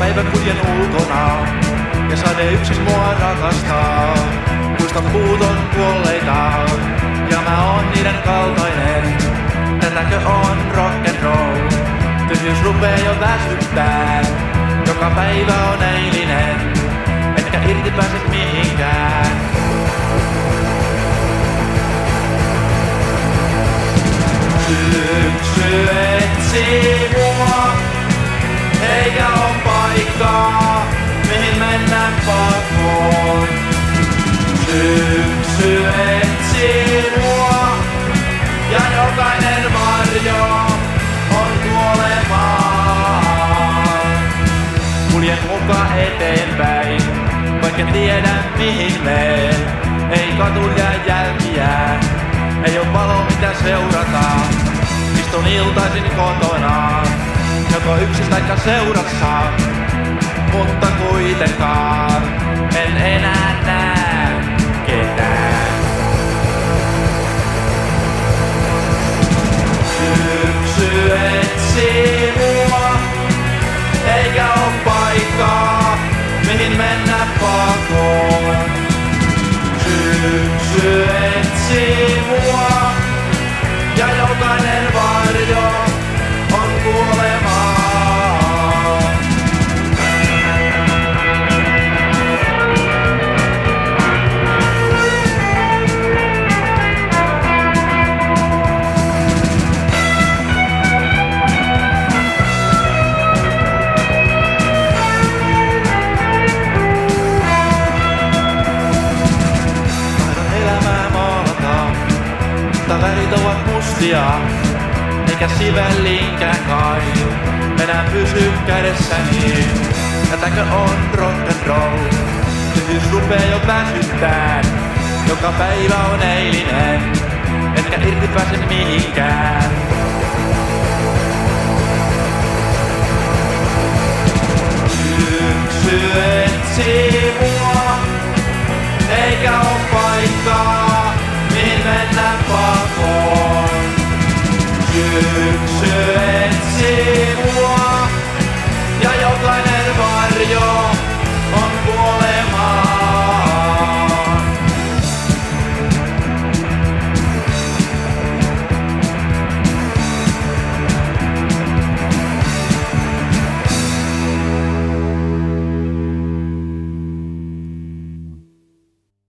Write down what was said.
päivä kuljen ulkona ja sade yksin mua rakastaa. Muistan puut on kuolleita ja mä oon niiden kaltainen. Tätäkö on rock'n'roll? Tyhjyys rupee jo väsyttää. Joka päivä on eilinen, Kuljen muka eteenpäin, vaikka tiedän mihin meen. Ei katu jää jälkiä, ei oo valo mitä seurata. Istun iltaisin kotona, joko yksin taikka seurassa. Mutta kuitenkaan mihin mennä pakoon. Syksy etsii mua, ovat mustia, eikä sivellinkään kai enää pysy kädessäni. Tätäkö on rock'n'roll? Tyhjyys rupee jo väsyttää, joka päivä on eilinen, etkä irti pääse mihinkään. Syksy etsii